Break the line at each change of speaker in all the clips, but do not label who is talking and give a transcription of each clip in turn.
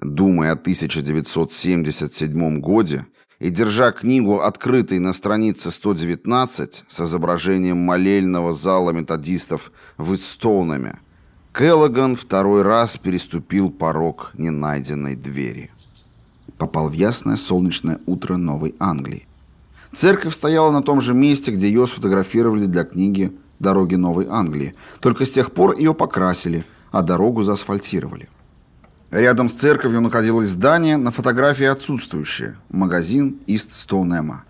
Думая о 1977 годе и держа книгу открытой на странице 119 с изображением молельного зала методистов в Истоунаме, Келлоган второй раз переступил порог ненайденной двери. Попал в ясное солнечное утро Новой Англии. Церковь стояла на том же месте, где ее сфотографировали для книги «Дороги Новой Англии», только с тех пор ее покрасили, а дорогу заасфальтировали. Рядом с церковью находилось здание, на фотографии отсутствующее – магазин Ист Стоунема.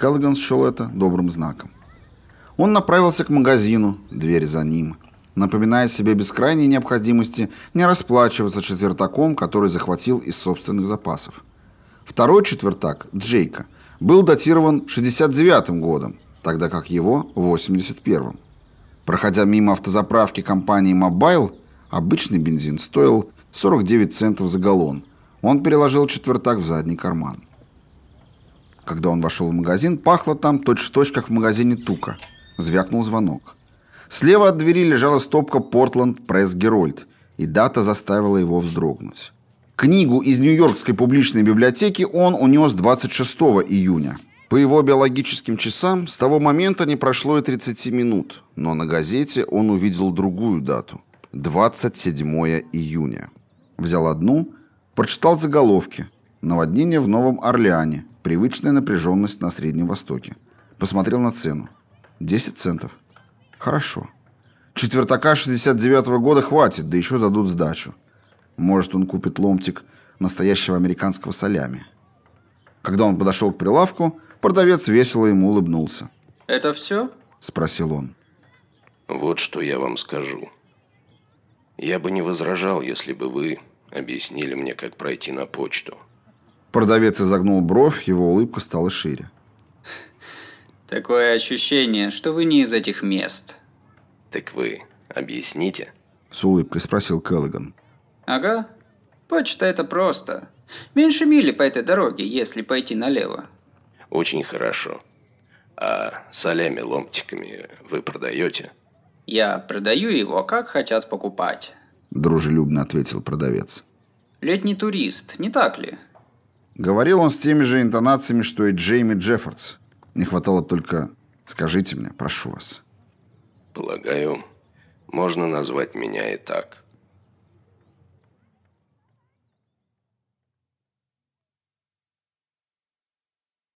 Келлоган счел это добрым знаком. Он направился к магазину, дверь за ним, напоминая себе без крайней необходимости не расплачиваться четвертаком, который захватил из собственных запасов. Второй четвертак, Джейка, был датирован 69 годом, тогда как его – 81-м. Проходя мимо автозаправки компании Mobile, обычный бензин стоил 49 центов за галлон. Он переложил четвертак в задний карман. Когда он вошел в магазин, пахло там точь-в-точь, как в магазине Тука. Звякнул звонок. Слева от двери лежала стопка Portland Press Herald, и дата заставила его вздрогнуть. Книгу из Нью-Йоркской публичной библиотеки он унес 26 июня. По его биологическим часам с того момента не прошло и 30 минут, но на газете он увидел другую дату – 27 июня. Взял одну, прочитал заголовки. Наводнение в Новом Орлеане. Привычная напряженность на Среднем Востоке. Посмотрел на цену. 10 центов. Хорошо. Четвертака 69 -го года хватит, да еще дадут сдачу. Может, он купит ломтик настоящего американского солями. Когда он подошел к прилавку, продавец весело ему улыбнулся.
«Это все?»
– спросил он.
«Вот что я вам скажу. Я бы не возражал, если бы вы объяснили мне, как пройти на почту.
Продавец изогнул бровь, его улыбка стала шире.
Такое ощущение, что вы не из этих мест.
Так вы объясните?
С улыбкой спросил Келлиган.
Ага. Почта это просто. Меньше мили по этой дороге, если пойти налево.
Очень хорошо. А солями ломтиками вы продаете?
Я продаю его, как хотят покупать.
Дружелюбно ответил продавец.
Летний турист, не так ли?
Говорил он с теми же интонациями, что и Джейми Джеффордс. Не хватало только «скажите мне, прошу вас».
Полагаю, можно назвать меня и так.